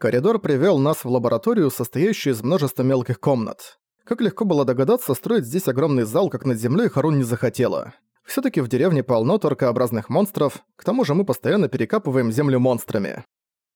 Коридор привел нас в лабораторию, состоящую из множества мелких комнат. Как легко было догадаться, строить здесь огромный зал, как над землей, Харун не захотела. все таки в деревне полно торкообразных монстров, к тому же мы постоянно перекапываем землю монстрами.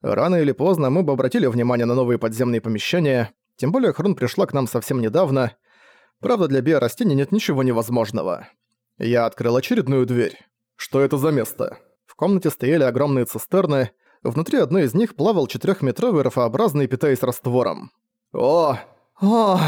Рано или поздно мы бы обратили внимание на новые подземные помещения, тем более Харун пришла к нам совсем недавно. Правда, для биорастений нет ничего невозможного. Я открыл очередную дверь. Что это за место? В комнате стояли огромные цистерны, внутри одной из них плавал четырехметровый рафообразный, питаясь раствором. «О! О!»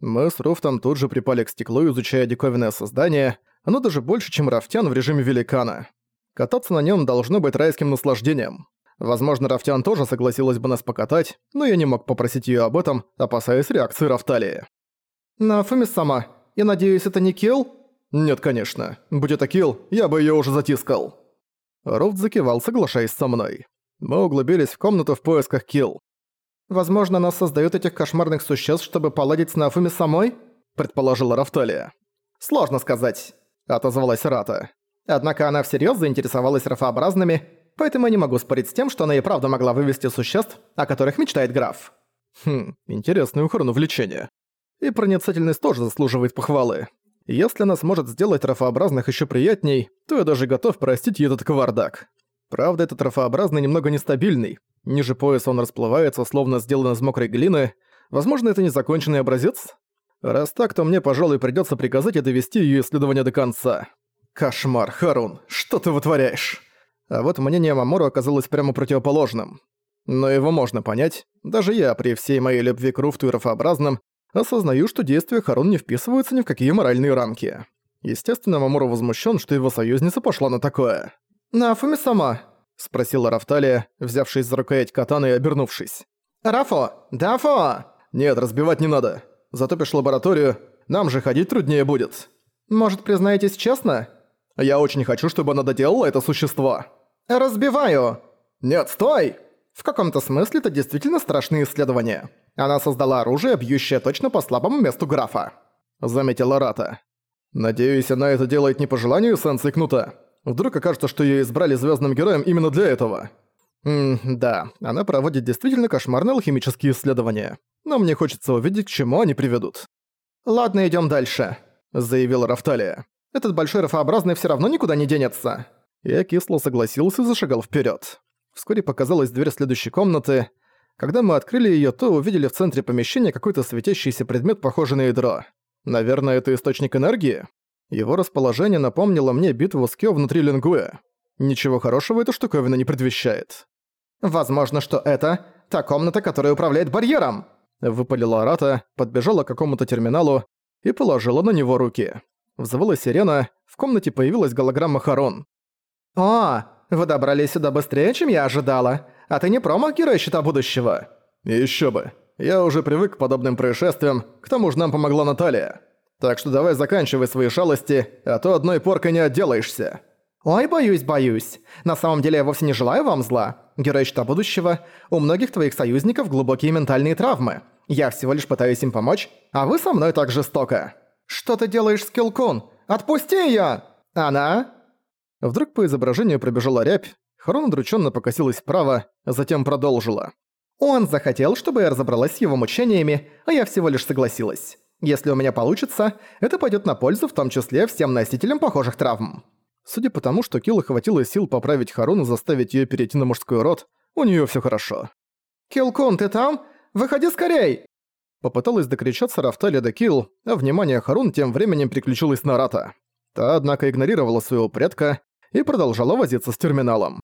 Мы с Руфтом тут же припали к стеклу, изучая диковинное создание. Оно даже больше, чем рафтян в режиме великана. Кататься на нем должно быть райским наслаждением. Возможно, Рафтян тоже согласилась бы нас покатать, но я не мог попросить ее об этом, опасаясь реакции Рафталии. «Нафуми сама, я надеюсь, это не Килл?» «Нет, конечно. Будь это Килл, я бы ее уже затискал». Руфт закивал, соглашаясь со мной. Мы углубились в комнату в поисках Килл. «Возможно, она создает этих кошмарных существ, чтобы поладить с Нафуми самой?» предположила Рафталия. «Сложно сказать», — отозвалась Рата. Однако она всерьез заинтересовалась рафообразными, поэтому я не могу спорить с тем, что она и правда могла вывести существ, о которых мечтает граф. Хм, интересное у Хорн увлечение. И проницательность тоже заслуживает похвалы. Если она сможет сделать трофообразных еще приятней, то я даже готов простить ей этот кавардак. Правда, этот трофообразный немного нестабильный. Ниже пояса он расплывается, словно сделан из мокрой глины. Возможно, это незаконченный образец? Раз так, то мне, пожалуй, придется приказать и довести ее исследование до конца. Кошмар, Харун, что ты вытворяешь? А вот мнение Мамору оказалось прямо противоположным. Но его можно понять. Даже я, при всей моей любви к Руфту и Рафообразным, осознаю, что действия Харун не вписываются ни в какие моральные рамки. Естественно, Мамору возмущен, что его союзница пошла на такое. «Нафуми сама?» – спросила Рафталия, взявшись за рукоять катаны и обернувшись. «Рафо! Дафо!» «Нет, разбивать не надо. Затопишь лабораторию, нам же ходить труднее будет». «Может, признаетесь честно?» «Я очень хочу, чтобы она доделала это существо». «Разбиваю!» «Нет, стой!» В каком-то смысле это действительно страшные исследования. Она создала оружие, бьющее точно по слабому месту графа. Заметила Рата. Надеюсь, она это делает не по желанию сенса Кнута. Вдруг окажется, что ее избрали звездным героем именно для этого. Ммм, да, она проводит действительно кошмарные алхимические исследования. Но мне хочется увидеть, к чему они приведут. «Ладно, идем дальше», — заявила Рафталия. «Этот большой рафообразный все равно никуда не денется». Я кисло согласился и зашагал вперед. Вскоре показалась дверь следующей комнаты. Когда мы открыли ее, то увидели в центре помещения какой-то светящийся предмет, похожий на ядро. Наверное, это источник энергии? Его расположение напомнило мне битву с Кё внутри Лингуэ. Ничего хорошего эта штуковина не предвещает. «Возможно, что это та комната, которая управляет барьером!» Выпалила Арата, подбежала к какому-то терминалу и положила на него руки. Взвыла сирена, в комнате появилась голограмма Харон. «О, вы добрались сюда быстрее, чем я ожидала. А ты не промах герой Щита Будущего?» «Ещё бы. Я уже привык к подобным происшествиям, к тому же нам помогла Наталья. Так что давай заканчивай свои шалости, а то одной поркой не отделаешься». «Ой, боюсь, боюсь. На самом деле я вовсе не желаю вам зла. Герой Щита Будущего, у многих твоих союзников глубокие ментальные травмы. Я всего лишь пытаюсь им помочь, а вы со мной так жестоко». «Что ты делаешь, Скиллкун? Отпусти её!» «Она?» Вдруг по изображению пробежала рябь, Харон удрученно покосилась вправо, затем продолжила. «Он захотел, чтобы я разобралась с его мучениями, а я всего лишь согласилась. Если у меня получится, это пойдет на пользу в том числе всем носителям похожих травм». Судя по тому, что Килл хватило сил поправить Харуну, заставить ее перейти на мужской род, у нее все хорошо. «Киллкун, ты там? Выходи скорей!» Попыталась докричаться Рафталия до Килл, а внимание Харун тем временем переключилось на Рата. Та, однако, игнорировала своего предка и продолжала возиться с терминалом.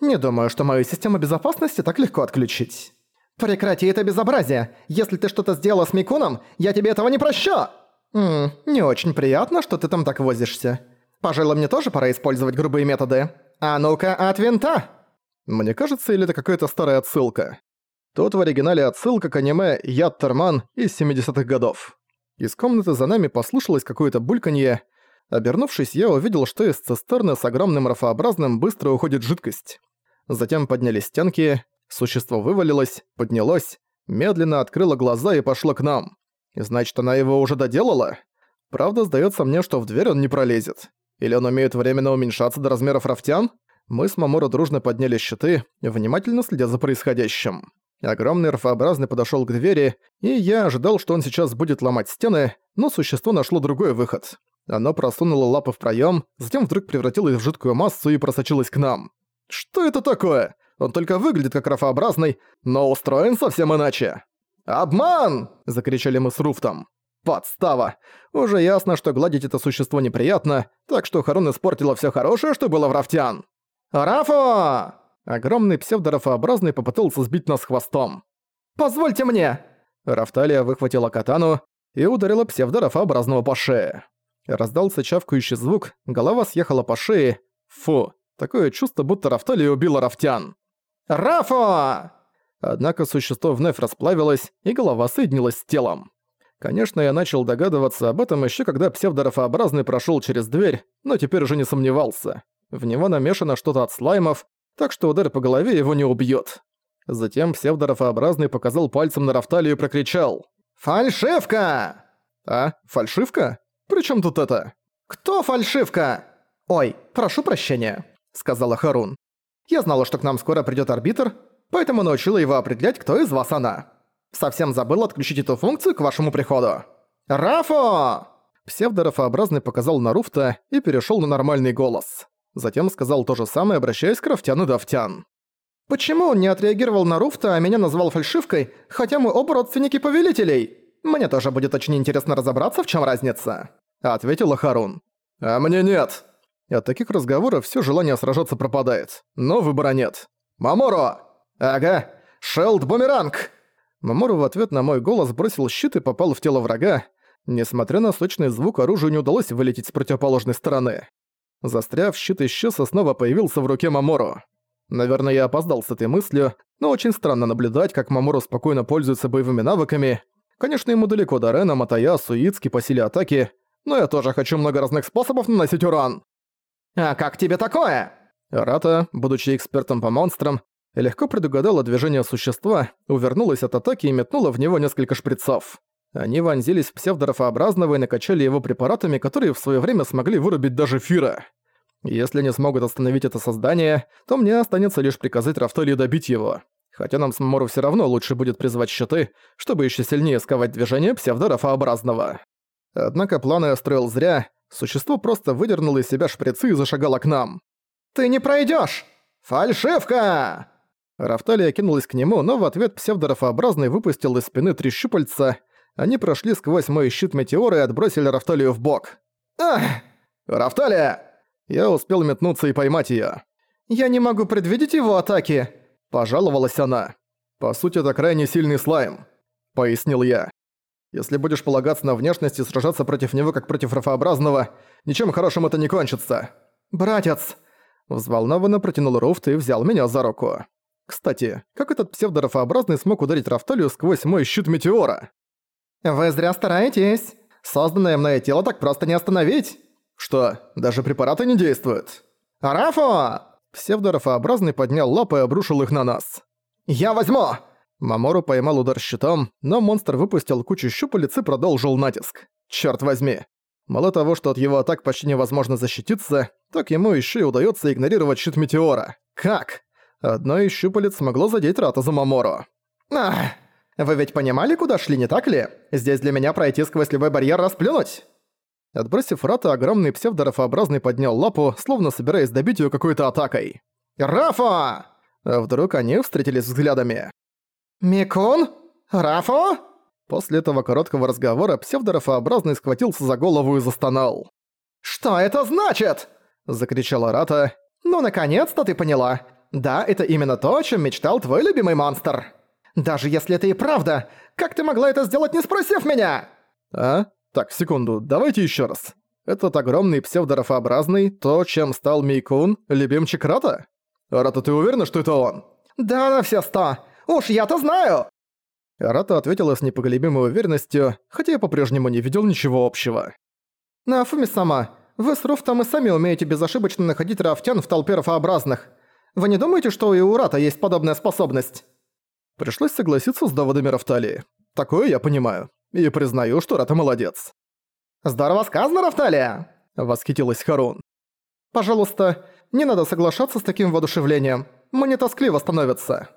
«Не думаю, что мою систему безопасности так легко отключить». «Прекрати это безобразие! Если ты что-то сделала с Микуном, я тебе этого не прощу!» «Ммм, не очень приятно, что ты там так возишься. Пожалуй, мне тоже пора использовать грубые методы. А ну-ка, от винта!» Мне кажется, или это какая-то старая отсылка. Тут в оригинале отсылка к аниме «Яд Терман» из 70-х годов. Из комнаты за нами послышалось какое-то бульканье, Обернувшись, я увидел, что из цистерны с огромным рафообразным быстро уходит жидкость. Затем поднялись стенки, существо вывалилось, поднялось, медленно открыло глаза и пошло к нам. Значит, она его уже доделала? Правда, сдается мне, что в дверь он не пролезет. Или он умеет временно уменьшаться до размеров рафтян? Мы с Маморо дружно подняли щиты, внимательно следя за происходящим. Огромный рфообразный подошёл к двери, и я ожидал, что он сейчас будет ломать стены, но существо нашло другой выход. Оно просунуло лапы в проём, затем вдруг превратилось в жидкую массу и просочилось к нам. «Что это такое? Он только выглядит как рфообразный, но устроен совсем иначе». «Обман!» – закричали мы с Руфтом. «Подстава! Уже ясно, что гладить это существо неприятно, так что Харун испортила всё хорошее, что было в Рафтян». «Рафо!» Огромный псевдорафообразный попытался сбить нас хвостом. «Позвольте мне!» Рафталия выхватила катану и ударила псевдорафообразного по шее. Раздался чавкающий звук, голова съехала по шее. Фу, такое чувство, будто Рафталия убила Рафтян. «Рафо!» Однако существо вновь расплавилось, и голова соединилась с телом. Конечно, я начал догадываться об этом еще когда псевдорафообразный прошел через дверь, но теперь уже не сомневался. В него намешано что-то от слаймов, так что удар по голове его не убьет. Затем псевдорафообразный показал пальцем на Рафталию и прокричал «Фальшивка!» «А, фальшивка? Причем тут это?» «Кто фальшивка?» «Ой, прошу прощения», — сказала Харун. «Я знала, что к нам скоро придёт арбитр, поэтому научила его определять, кто из вас она. Совсем забыл отключить эту функцию к вашему приходу». «Рафо!» Псевдорафообразный показал на Руфта и перешёл на нормальный голос. Затем сказал то же самое, обращаясь к Рафтян и Давтян. «Почему он не отреагировал на Руфта, а меня назвал фальшивкой, хотя мы оба родственники повелителей? Мне тоже будет очень интересно разобраться, в чем разница», — ответила Харун. «А мне нет». От таких разговоров все желание сражаться пропадает, но выбора нет. «Маморо!» «Ага, Шелд-бумеранг!» Мамору в ответ на мой голос бросил щит и попал в тело врага. Несмотря на сочный звук, оружию не удалось вылететь с противоположной стороны. Застряв, щит исчез и снова появился в руке Мамору. Наверное, я опоздал с этой мыслью, но очень странно наблюдать, как Мамору спокойно пользуется боевыми навыками. Конечно, ему далеко до Рена, Матая, Суицки по силе атаки, но я тоже хочу много разных способов наносить урон. «А как тебе такое?» Рата, будучи экспертом по монстрам, легко предугадала движение существа, увернулась от атаки и метнула в него несколько шприцов. Они вонзились в псевдорафообразного и накачали его препаратами, которые в свое время смогли вырубить даже Фира. Если они смогут остановить это создание, то мне останется лишь приказать Рафталии добить его. Хотя нам с Мору все равно лучше будет призвать щиты, чтобы еще сильнее сковать движение псевдорафообразного. Однако планы я строил зря, существо просто выдернуло из себя шприцы и зашагало к нам. «Ты не пройдешь! Фальшивка!» Рафталия кинулась к нему, но в ответ псевдорафообразный выпустил из спины три щупальца — они прошли сквозь мой щит метеора и отбросили Рафталию в бок. «Ах! Рафталия!» Я успел метнуться и поймать её. «Я не могу предвидеть его атаки!» Пожаловалась она. «По сути, это крайне сильный слайм», — пояснил я. «Если будешь полагаться на внешность и сражаться против него как против рафообразного, ничем хорошим это не кончится». «Братец!» Взволнованно протянул Руфт и взял меня за руку. Кстати, как этот псевдорафообразный смог ударить Рафталию сквозь мой щит метеора? «Вы зря стараетесь. Созданное мное тело так просто не остановить». «Что, даже препараты не действуют?» «Рафо!» Псевдорафообразный поднял лапы и обрушил их на нас. «Я возьму!» Мамору поймал удар щитом, но монстр выпустил кучу щупалец и продолжил натиск. Черт возьми. Мало того, что от его атак почти невозможно защититься, так ему еще и удается игнорировать щит Метеора. Как? Одно из щупалец смогло задеть Рата за Мамору. «Ах!» Вы ведь понимали, куда шли, не так ли? Здесь для меня пройти сквозь любой барьер расплюнуть!» Отбросив Рата, огромный псевдорафообразный поднял лапу, словно собираясь добить её какой-то атакой. «Рафа!» а Вдруг они встретились взглядами. «Микун? Рафа?» После этого короткого разговора псевдорафообразный схватился за голову и застонал. «Что это значит?» – закричала Рата. «Ну, наконец-то ты поняла. Да, это именно то, о чем мечтал твой любимый монстр». Даже если это и правда, как ты могла это сделать, не спросив меня?» «А? Так, секунду, давайте еще раз. Этот огромный псевдорафообразный, то, чем стал Мейкун, любимчик Рата? Рата, ты уверена, что это он?» «Да на все сто! Уж я-то знаю!» Рата ответила с непоголебимой уверенностью, хотя я по-прежнему не видел ничего общего. «Нафуми сама, вы с Руфтом и сами умеете безошибочно находить рафтян в толпе рафообразных. Вы не думаете, что и у Рата есть подобная способность?» Пришлось согласиться с доводами Рафталии. Такое я понимаю. И признаю, что Рата молодец. «Здорово сказано, Рафталия!» — восхитилась Харун. «Пожалуйста, не надо соглашаться с таким воодушевлением. Мне тоскливо становится».